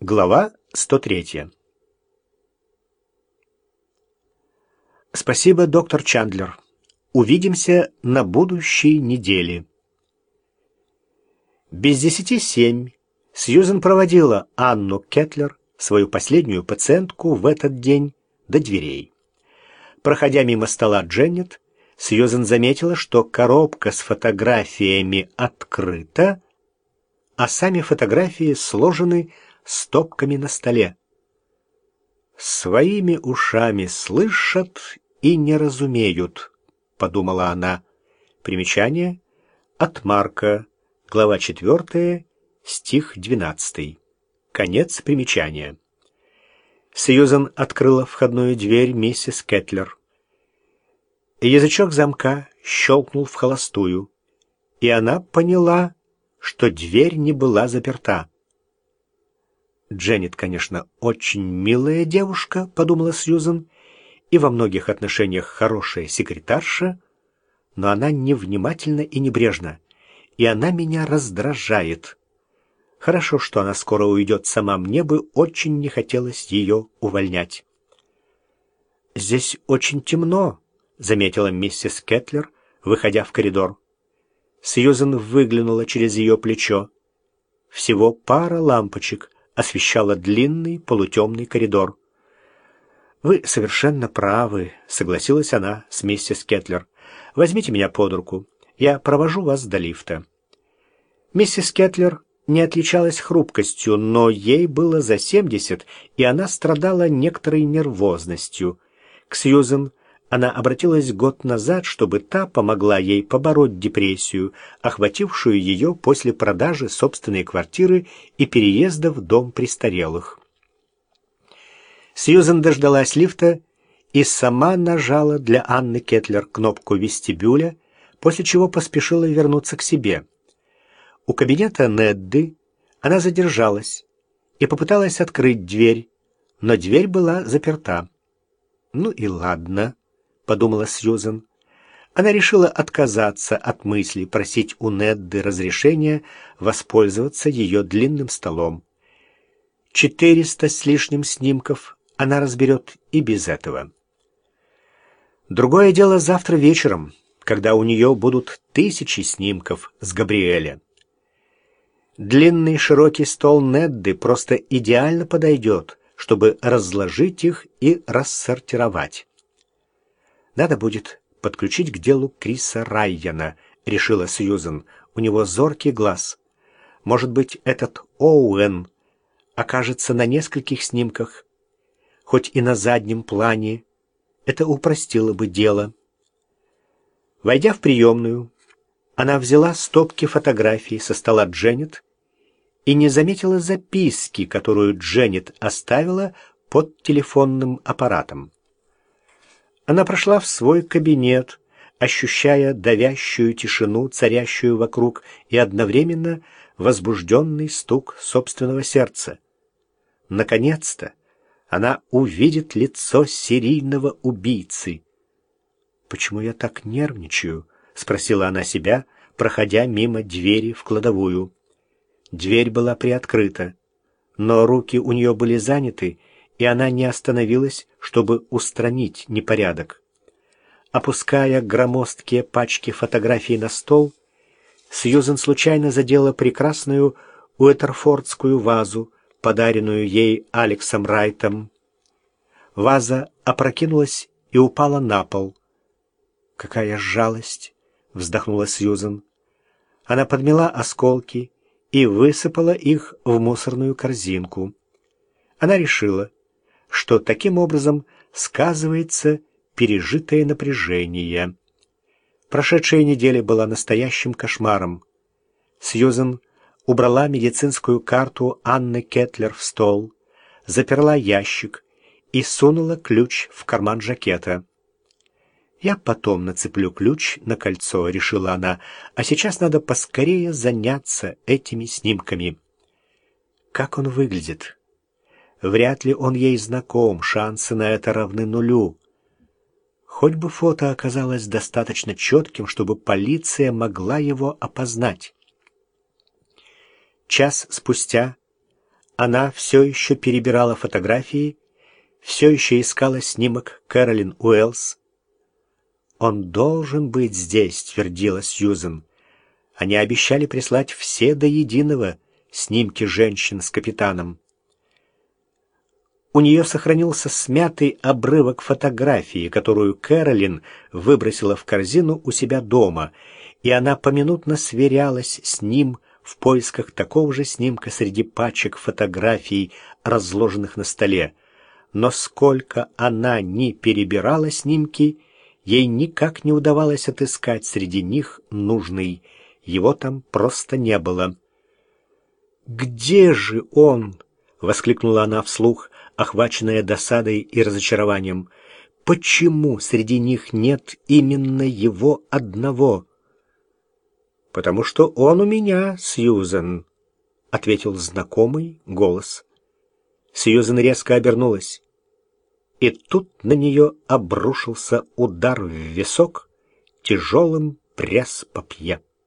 Глава 103. Спасибо, доктор Чандлер. Увидимся на будущей неделе. Без десяти семь Сьюзен проводила Анну Кетлер, свою последнюю пациентку, в этот день до дверей. Проходя мимо стола Дженнет, Сьюзен заметила, что коробка с фотографиями открыта, а сами фотографии сложены стопками на столе. «Своими ушами слышат и не разумеют», — подумала она. Примечание от Марка, глава 4, стих 12. Конец примечания. Сьюзан открыла входную дверь миссис Кетлер. Язычок замка щелкнул в холостую, и она поняла, что дверь не была заперта. Дженнет, конечно, очень милая девушка, подумала Сьюзен, и во многих отношениях хорошая секретарша, но она невнимательна и небрежна, и она меня раздражает. Хорошо, что она скоро уйдет сама, мне бы очень не хотелось ее увольнять. «Здесь очень темно», — заметила миссис Кетлер, выходя в коридор. Сьюзен выглянула через ее плечо. Всего пара лампочек — освещала длинный полутемный коридор. «Вы совершенно правы», — согласилась она с миссис Кетлер. «Возьмите меня под руку. Я провожу вас до лифта». Миссис Кетлер не отличалась хрупкостью, но ей было за семьдесят, и она страдала некоторой нервозностью. К Сьюзен она обратилась год назад, чтобы та помогла ей побороть депрессию, охватившую ее после продажи собственной квартиры и переезда в дом престарелых. Сьюзен дождалась лифта и сама нажала для Анны Кетлер кнопку вестибюля, после чего поспешила вернуться к себе. У кабинета Недды она задержалась и попыталась открыть дверь, но дверь была заперта. Ну и ладно подумала Сьюзен. Она решила отказаться от мысли просить у Недды разрешения воспользоваться ее длинным столом. Четыреста с лишним снимков она разберет и без этого. Другое дело завтра вечером, когда у нее будут тысячи снимков с Габриэля. Длинный широкий стол Недды просто идеально подойдет, чтобы разложить их и рассортировать. Надо будет подключить к делу Криса Райяна, решила Сьюзен. У него зоркий глаз. Может быть, этот Оуэн окажется на нескольких снимках, хоть и на заднем плане. Это упростило бы дело. Войдя в приемную, она взяла стопки фотографий со стола Дженнет и не заметила записки, которую Дженнет оставила под телефонным аппаратом. Она прошла в свой кабинет, ощущая давящую тишину, царящую вокруг, и одновременно возбужденный стук собственного сердца. Наконец-то она увидит лицо серийного убийцы. «Почему я так нервничаю?» — спросила она себя, проходя мимо двери в кладовую. Дверь была приоткрыта, но руки у нее были заняты, и она не остановилась, чтобы устранить непорядок. Опуская громоздкие пачки фотографий на стол, Сьюзен случайно задела прекрасную уэтерфордскую вазу, подаренную ей Алексом Райтом. Ваза опрокинулась и упала на пол. «Какая жалость!» — вздохнула Сьюзен. Она подмела осколки и высыпала их в мусорную корзинку. Она решила, что таким образом сказывается пережитое напряжение. Прошедшая неделя была настоящим кошмаром. Сьюзен убрала медицинскую карту Анны Кетлер в стол, заперла ящик и сунула ключ в карман жакета. «Я потом нацеплю ключ на кольцо», — решила она, «а сейчас надо поскорее заняться этими снимками». Как он выглядит? Вряд ли он ей знаком, шансы на это равны нулю. Хоть бы фото оказалось достаточно четким, чтобы полиция могла его опознать. Час спустя Она все еще перебирала фотографии, все еще искала снимок Кэролин Уэллс. «Он должен быть здесь», — твердила Сьюзен. Они обещали прислать все до единого снимки женщин с капитаном. У нее сохранился смятый обрывок фотографии, которую Кэролин выбросила в корзину у себя дома, и она поминутно сверялась с ним в поисках такого же снимка среди пачек фотографий, разложенных на столе. Но сколько она ни перебирала снимки, ей никак не удавалось отыскать среди них нужный. Его там просто не было. «Где же он?» — воскликнула она вслух, охваченная досадой и разочарованием. «Почему среди них нет именно его одного?» «Потому что он у меня, Сьюзен», — ответил знакомый голос. Сьюзен резко обернулась. И тут на нее обрушился удар в висок тяжелым пресс-папье.